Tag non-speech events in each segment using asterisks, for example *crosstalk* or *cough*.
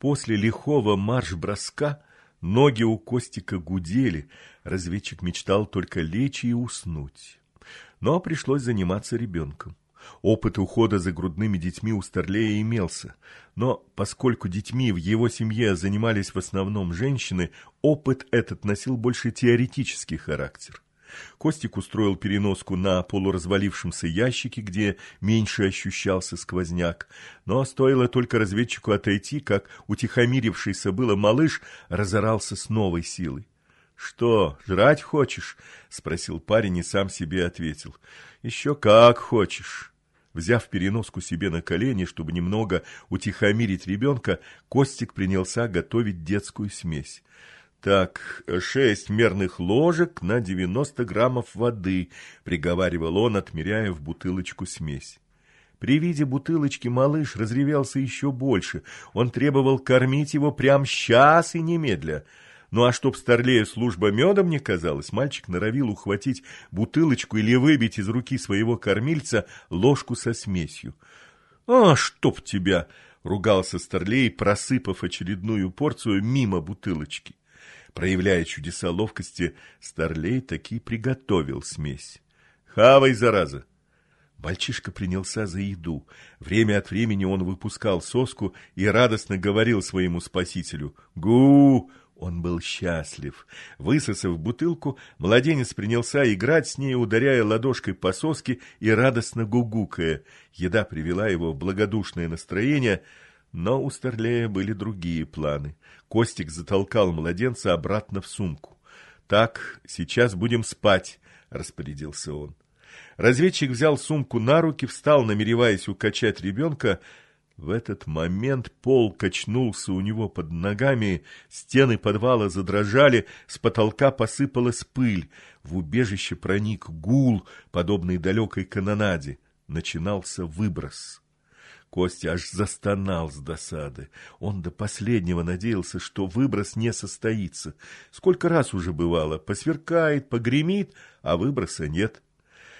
После лихого марш-броска ноги у Костика гудели, разведчик мечтал только лечь и уснуть. Но пришлось заниматься ребенком. Опыт ухода за грудными детьми у Старлея имелся, но поскольку детьми в его семье занимались в основном женщины, опыт этот носил больше теоретический характер. Костик устроил переноску на полуразвалившемся ящике, где меньше ощущался сквозняк. Но стоило только разведчику отойти, как утихомирившийся было малыш разорался с новой силой. «Что, жрать хочешь?» — спросил парень и сам себе ответил. «Еще как хочешь». Взяв переноску себе на колени, чтобы немного утихомирить ребенка, Костик принялся готовить детскую смесь. Так, шесть мерных ложек на девяносто граммов воды, приговаривал он, отмеряя в бутылочку смесь. При виде бутылочки малыш разревелся еще больше. Он требовал кормить его прямо сейчас и немедля. Ну а чтоб старлею служба медом не казалась, мальчик норовил ухватить бутылочку или выбить из руки своего кормильца ложку со смесью. «А, чтоб тебя!» — ругался старлей, просыпав очередную порцию мимо бутылочки. Проявляя чудеса ловкости, Старлей таки приготовил смесь. «Хавай, зараза!» Мальчишка принялся за еду. Время от времени он выпускал соску и радостно говорил своему спасителю «Гу!». Он был счастлив. Высосав бутылку, младенец принялся играть с ней, ударяя ладошкой по соске и радостно гугукая. Еда привела его в благодушное настроение – но у Старлея были другие планы. Костик затолкал младенца обратно в сумку. «Так, сейчас будем спать», — распорядился он. Разведчик взял сумку на руки, встал, намереваясь укачать ребенка. В этот момент пол качнулся у него под ногами, стены подвала задрожали, с потолка посыпалась пыль. В убежище проник гул, подобный далекой канонаде. Начинался выброс. Костя аж застонал с досады. Он до последнего надеялся, что выброс не состоится. Сколько раз уже бывало, посверкает, погремит, а выброса нет.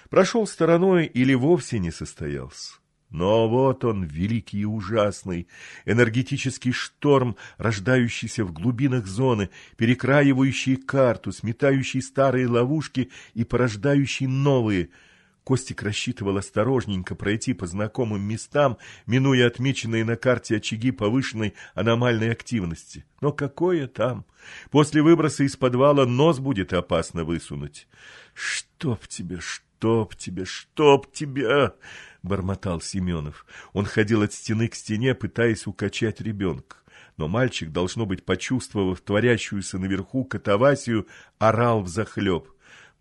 Прошел стороной или вовсе не состоялся. Но вот он, великий и ужасный, энергетический шторм, рождающийся в глубинах зоны, перекраивающий карту, сметающий старые ловушки и порождающий новые – Костик рассчитывал осторожненько пройти по знакомым местам, минуя отмеченные на карте очаги повышенной аномальной активности. Но какое там? После выброса из подвала нос будет опасно высунуть. «Чтоб тебе, чтоб тебе, чтоб тебя!» — бормотал Семенов. Он ходил от стены к стене, пытаясь укачать ребенка. Но мальчик, должно быть, почувствовав творящуюся наверху катавасию, орал взахлеб.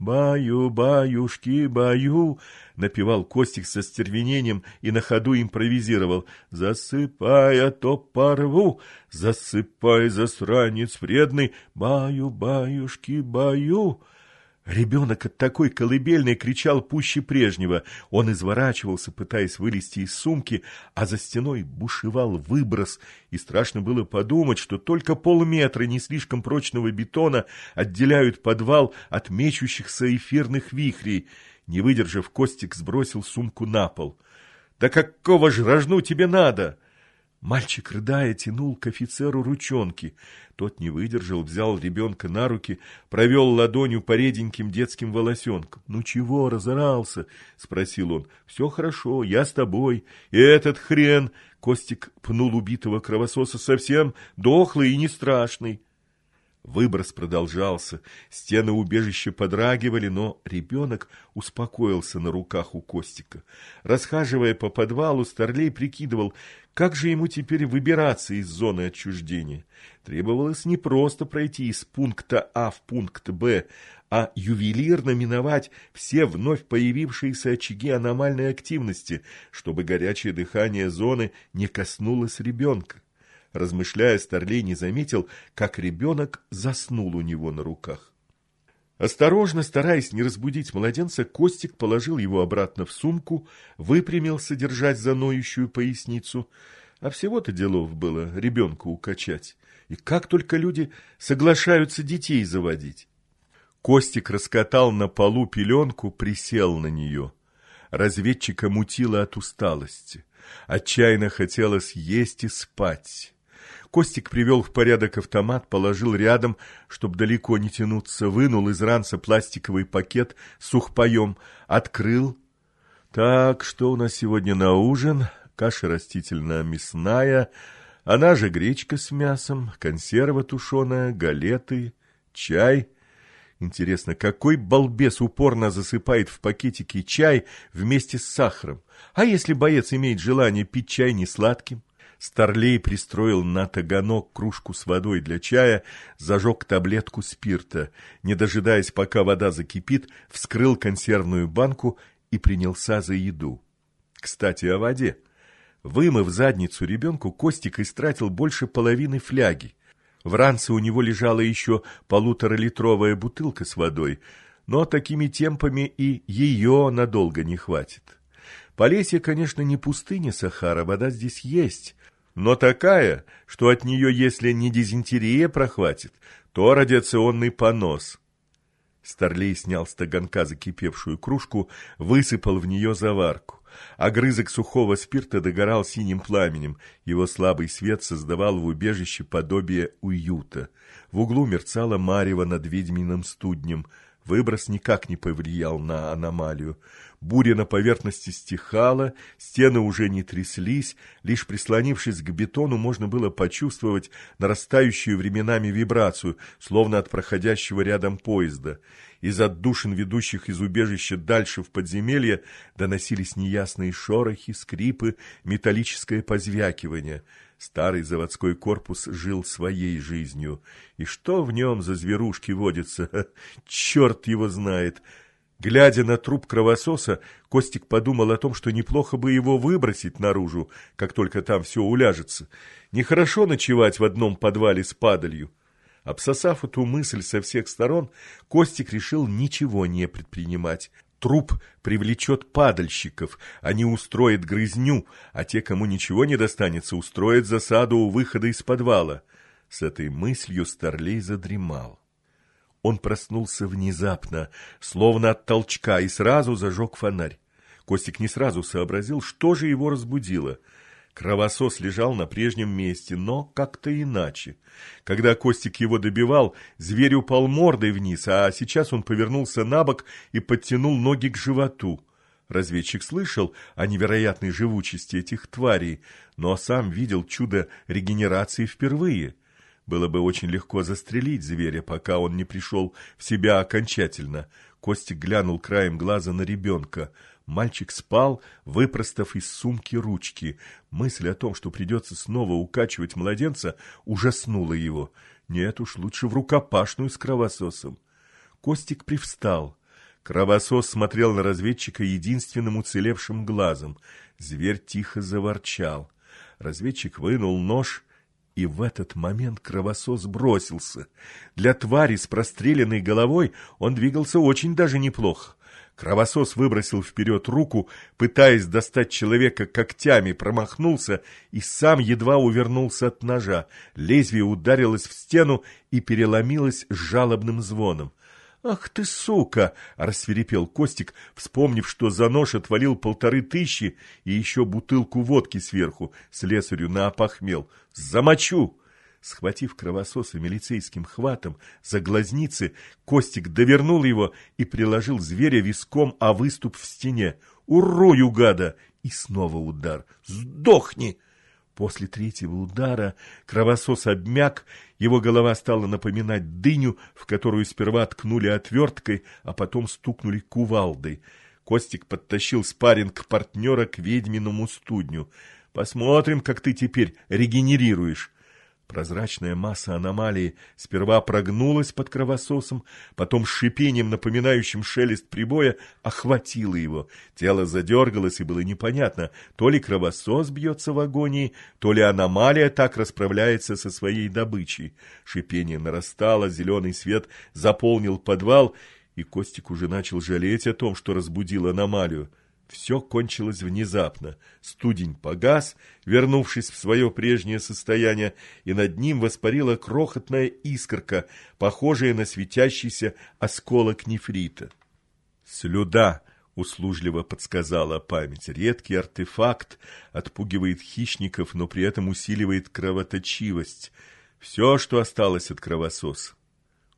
«Баю, баюшки, баю!» — напевал Костик со стервенением и на ходу импровизировал. «Засыпай, а то порву! Засыпай, засранец вредный! Баю, баюшки, баю!» Ребенок от такой колыбельной кричал пуще прежнего. Он изворачивался, пытаясь вылезти из сумки, а за стеной бушевал выброс, и страшно было подумать, что только полметра не слишком прочного бетона отделяют подвал от мечущихся эфирных вихрей. Не выдержав, Костик сбросил сумку на пол. «Да какого ж рожну тебе надо?» Мальчик, рыдая, тянул к офицеру ручонки. Тот не выдержал, взял ребенка на руки, провел ладонью по реденьким детским волосенкам. — Ну чего разорался? — спросил он. — Все хорошо, я с тобой. И этот хрен... Костик пнул убитого кровососа совсем дохлый и не страшный. Выброс продолжался, стены убежища подрагивали, но ребенок успокоился на руках у Костика. Расхаживая по подвалу, Старлей прикидывал, как же ему теперь выбираться из зоны отчуждения. Требовалось не просто пройти из пункта А в пункт Б, а ювелирно миновать все вновь появившиеся очаги аномальной активности, чтобы горячее дыхание зоны не коснулось ребенка. Размышляя, Старлей не заметил, как ребенок заснул у него на руках. Осторожно, стараясь не разбудить младенца, Костик положил его обратно в сумку, выпрямился держать за ноющую поясницу. А всего-то делов было ребенка укачать. И как только люди соглашаются детей заводить. Костик раскатал на полу пеленку, присел на нее. Разведчика мутило от усталости. Отчаянно хотелось есть и спать. Костик привел в порядок автомат, положил рядом, чтобы далеко не тянуться, вынул из ранца пластиковый пакет сухпоем, открыл. Так, что у нас сегодня на ужин? Каша растительно-мясная, она же гречка с мясом, консерва тушеная, галеты, чай. Интересно, какой балбес упорно засыпает в пакетики чай вместе с сахаром? А если боец имеет желание пить чай не сладким? Старлей пристроил на таганок кружку с водой для чая, зажег таблетку спирта. Не дожидаясь, пока вода закипит, вскрыл консервную банку и принялся за еду. Кстати, о воде. Вымыв задницу ребенку, Костик истратил больше половины фляги. В ранце у него лежала еще полуторалитровая бутылка с водой, но такими темпами и ее надолго не хватит. Полесье, конечно, не пустыня Сахара, вода здесь есть, но такая, что от нее, если не дизентерия прохватит, то радиационный понос. Старлей снял с таганка закипевшую кружку, высыпал в нее заварку. Огрызок сухого спирта догорал синим пламенем. Его слабый свет создавал в убежище подобие уюта. В углу мерцала марево над ведьминым студнем — Выброс никак не повлиял на аномалию. Буря на поверхности стихала, стены уже не тряслись, лишь прислонившись к бетону, можно было почувствовать нарастающую временами вибрацию, словно от проходящего рядом поезда. Из отдушин, ведущих из убежища дальше в подземелье, доносились неясные шорохи, скрипы, металлическое позвякивание — Старый заводской корпус жил своей жизнью. И что в нем за зверушки водятся? *laughs* Черт его знает! Глядя на труп кровососа, Костик подумал о том, что неплохо бы его выбросить наружу, как только там все уляжется. Нехорошо ночевать в одном подвале с падалью. Обсосав эту мысль со всех сторон, Костик решил ничего не предпринимать. Труп привлечет падальщиков, они устроят грызню, а те, кому ничего не достанется, устроят засаду у выхода из подвала. С этой мыслью Старлей задремал. Он проснулся внезапно, словно от толчка, и сразу зажег фонарь. Костик не сразу сообразил, что же его разбудило — Кровосос лежал на прежнем месте, но как-то иначе. Когда Костик его добивал, зверь упал мордой вниз, а сейчас он повернулся на бок и подтянул ноги к животу. Разведчик слышал о невероятной живучести этих тварей, но сам видел чудо регенерации впервые. Было бы очень легко застрелить зверя, пока он не пришел в себя окончательно. Костик глянул краем глаза на ребенка. Мальчик спал, выпростав из сумки ручки. Мысль о том, что придется снова укачивать младенца, ужаснула его. Нет уж, лучше в рукопашную с кровососом. Костик привстал. Кровосос смотрел на разведчика единственным уцелевшим глазом. Зверь тихо заворчал. Разведчик вынул нож, и в этот момент кровосос бросился. Для твари с простреленной головой он двигался очень даже неплохо. Кровосос выбросил вперед руку, пытаясь достать человека когтями, промахнулся и сам едва увернулся от ножа. Лезвие ударилось в стену и переломилось с жалобным звоном. «Ах ты, сука!» — рассверепел Костик, вспомнив, что за нож отвалил полторы тысячи и еще бутылку водки сверху, слесарю наопахмел. «Замочу!» Схватив кровососа милицейским хватом за глазницы, Костик довернул его и приложил зверя виском о выступ в стене. «Урою, гада!» И снова удар. «Сдохни!» После третьего удара кровосос обмяк, его голова стала напоминать дыню, в которую сперва ткнули отверткой, а потом стукнули кувалдой. Костик подтащил спарринг партнера к ведьминому студню. «Посмотрим, как ты теперь регенерируешь». Прозрачная масса аномалии сперва прогнулась под кровососом, потом шипением, напоминающим шелест прибоя, охватила его. Тело задергалось, и было непонятно, то ли кровосос бьется в агонии, то ли аномалия так расправляется со своей добычей. Шипение нарастало, зеленый свет заполнил подвал, и Костик уже начал жалеть о том, что разбудил аномалию. Все кончилось внезапно. Студень погас, вернувшись в свое прежнее состояние, и над ним воспарила крохотная искорка, похожая на светящийся осколок нефрита. Слюда услужливо подсказала память. Редкий артефакт отпугивает хищников, но при этом усиливает кровоточивость. Все, что осталось от кровососа.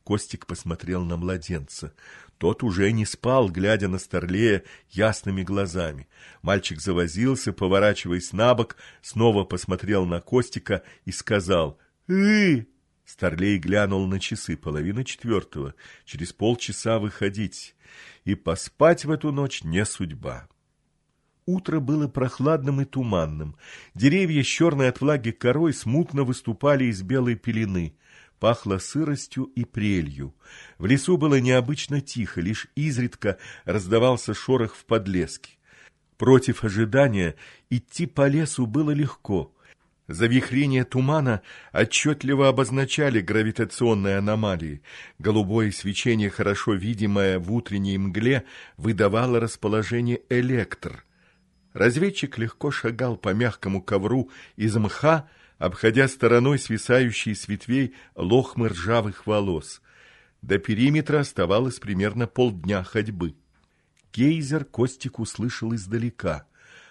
Костик посмотрел на младенца. Тот уже не спал, глядя на Старлея ясными глазами. Мальчик завозился, поворачиваясь на бок, снова посмотрел на Костика и сказал «Ы!». Старлей глянул на часы, половина четвертого. Через полчаса выходить. И поспать в эту ночь не судьба. Утро было прохладным и туманным. Деревья с черной от влаги корой смутно выступали из белой пелены пахло сыростью и прелью. В лесу было необычно тихо, лишь изредка раздавался шорох в подлеске. Против ожидания идти по лесу было легко. Завихрения тумана отчетливо обозначали гравитационные аномалии. Голубое свечение, хорошо видимое в утренней мгле, выдавало расположение электр. Разведчик легко шагал по мягкому ковру из мха, обходя стороной свисающие с ветвей лохмы ржавых волос. До периметра оставалось примерно полдня ходьбы. Гейзер Костик услышал издалека.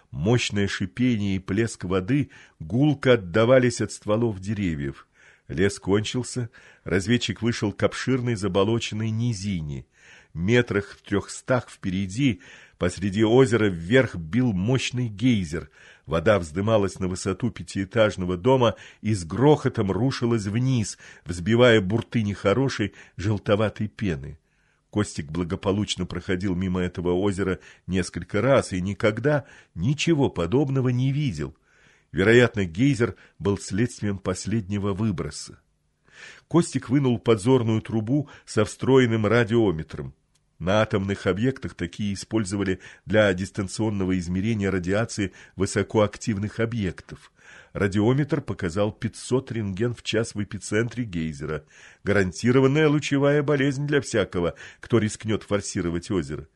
Мощное шипение и плеск воды гулко отдавались от стволов деревьев. Лес кончился, разведчик вышел к обширной заболоченной низине. Метрах в трехстах впереди Посреди озера вверх бил мощный гейзер. Вода вздымалась на высоту пятиэтажного дома и с грохотом рушилась вниз, взбивая бурты нехорошей желтоватой пены. Костик благополучно проходил мимо этого озера несколько раз и никогда ничего подобного не видел. Вероятно, гейзер был следствием последнего выброса. Костик вынул подзорную трубу со встроенным радиометром. На атомных объектах такие использовали для дистанционного измерения радиации высокоактивных объектов. Радиометр показал 500 рентген в час в эпицентре гейзера. Гарантированная лучевая болезнь для всякого, кто рискнет форсировать озеро.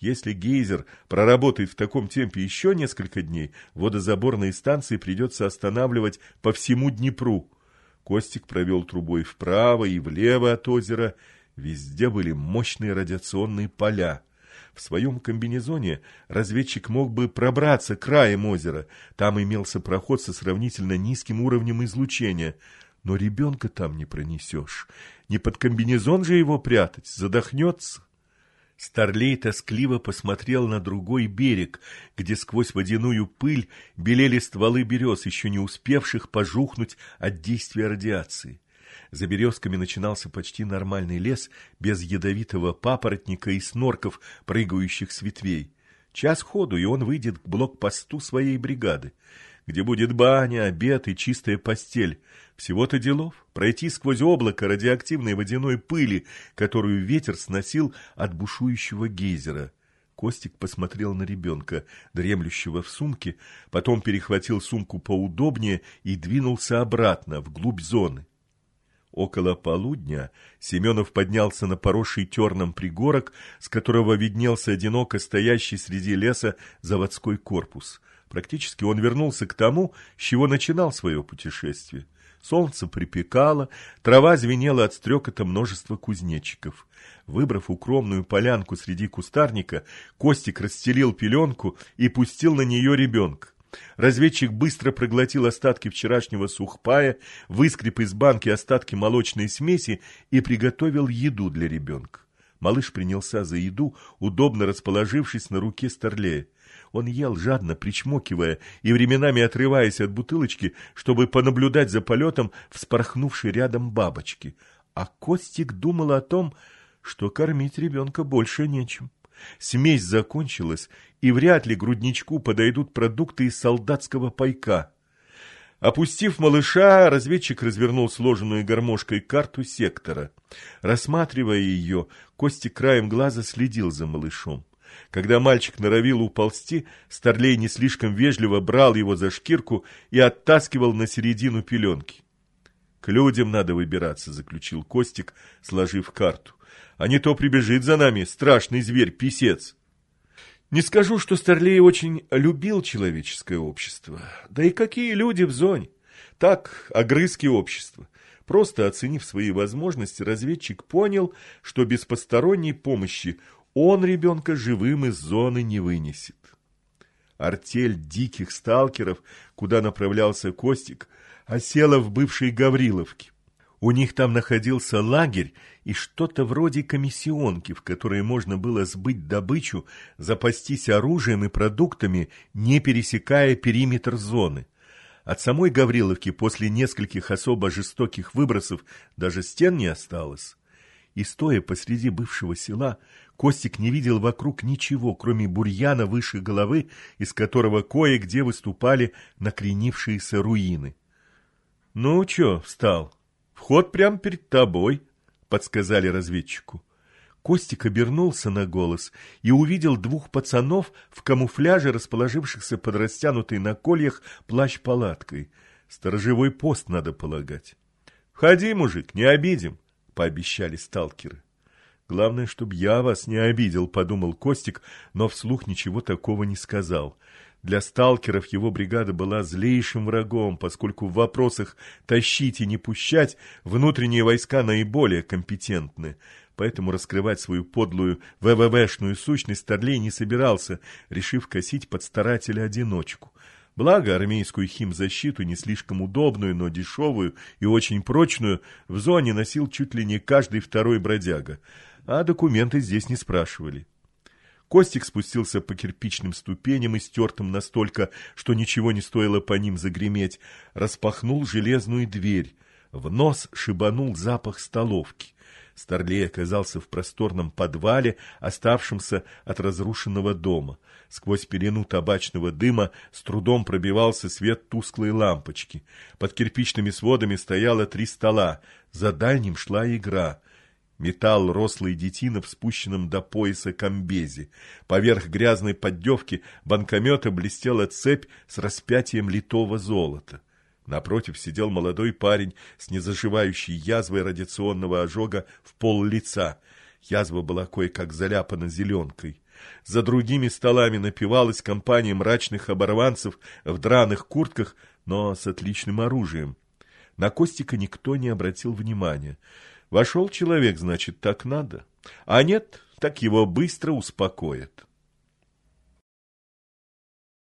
Если гейзер проработает в таком темпе еще несколько дней, водозаборные станции придется останавливать по всему Днепру. Костик провел трубой вправо и влево от озера Везде были мощные радиационные поля. В своем комбинезоне разведчик мог бы пробраться к краям озера. Там имелся проход со сравнительно низким уровнем излучения. Но ребенка там не пронесешь. Не под комбинезон же его прятать, задохнется. Старлей тоскливо посмотрел на другой берег, где сквозь водяную пыль белели стволы берез, еще не успевших пожухнуть от действия радиации. За березками начинался почти нормальный лес, без ядовитого папоротника и снорков, прыгающих с ветвей. Час ходу, и он выйдет к блокпосту своей бригады, где будет баня, обед и чистая постель. Всего-то делов пройти сквозь облако радиоактивной водяной пыли, которую ветер сносил от бушующего гейзера. Костик посмотрел на ребенка, дремлющего в сумке, потом перехватил сумку поудобнее и двинулся обратно, вглубь зоны. Около полудня Семенов поднялся на поросший терном пригорок, с которого виднелся одиноко стоящий среди леса заводской корпус. Практически он вернулся к тому, с чего начинал свое путешествие. Солнце припекало, трава звенела от стрекота множества кузнечиков. Выбрав укромную полянку среди кустарника, Костик расстелил пеленку и пустил на нее ребенка. Разведчик быстро проглотил остатки вчерашнего сухпая, выскреб из банки остатки молочной смеси и приготовил еду для ребенка. Малыш принялся за еду, удобно расположившись на руке Старлея. Он ел жадно, причмокивая и временами отрываясь от бутылочки, чтобы понаблюдать за полетом вспорхнувшей рядом бабочки. А Костик думал о том, что кормить ребенка больше нечем. Смесь закончилась, и вряд ли грудничку подойдут продукты из солдатского пайка. Опустив малыша, разведчик развернул сложенную гармошкой карту сектора. Рассматривая ее, Кости краем глаза следил за малышом. Когда мальчик норовил уползти, Старлей не слишком вежливо брал его за шкирку и оттаскивал на середину пеленки. «К людям надо выбираться», — заключил Костик, сложив карту а не то прибежит за нами страшный зверь-писец. Не скажу, что Старлей очень любил человеческое общество. Да и какие люди в зоне? Так, огрызки общества. Просто оценив свои возможности, разведчик понял, что без посторонней помощи он ребенка живым из зоны не вынесет. Артель диких сталкеров, куда направлялся Костик, осела в бывшей Гавриловке. У них там находился лагерь и что-то вроде комиссионки, в которой можно было сбыть добычу, запастись оружием и продуктами, не пересекая периметр зоны. От самой Гавриловки после нескольких особо жестоких выбросов даже стен не осталось. И стоя посреди бывшего села, Костик не видел вокруг ничего, кроме бурьяна выше головы, из которого кое-где выступали накренившиеся руины. — Ну, чё, встал? Вход прямо перед тобой, — подсказали разведчику. Костик обернулся на голос и увидел двух пацанов в камуфляже, расположившихся под растянутой на кольях плащ-палаткой. Сторожевой пост, надо полагать. — Входи, мужик, не обидим, — пообещали сталкеры. «Главное, чтобы я вас не обидел», — подумал Костик, но вслух ничего такого не сказал. Для сталкеров его бригада была злейшим врагом, поскольку в вопросах «тащить и не пущать» внутренние войска наиболее компетентны. Поэтому раскрывать свою подлую ВВВшную сущность Старлей не собирался, решив косить под старателя-одиночку. Благо, армейскую химзащиту, не слишком удобную, но дешевую и очень прочную, в зоне носил чуть ли не каждый второй бродяга, а документы здесь не спрашивали. Костик спустился по кирпичным ступеням, истертым настолько, что ничего не стоило по ним загреметь, распахнул железную дверь. В нос шибанул запах столовки. Старлей оказался в просторном подвале, оставшемся от разрушенного дома. Сквозь пелену табачного дыма с трудом пробивался свет тусклой лампочки. Под кирпичными сводами стояло три стола. За дальним шла игра. Металл рослый детина в спущенном до пояса комбезе. Поверх грязной поддевки банкомета блестела цепь с распятием литого золота. Напротив сидел молодой парень с незаживающей язвой радиационного ожога в пол лица. Язва была кое-как заляпана зеленкой. За другими столами напивалась компания мрачных оборванцев в драных куртках, но с отличным оружием. На Костика никто не обратил внимания. Вошел человек, значит, так надо. А нет, так его быстро успокоят.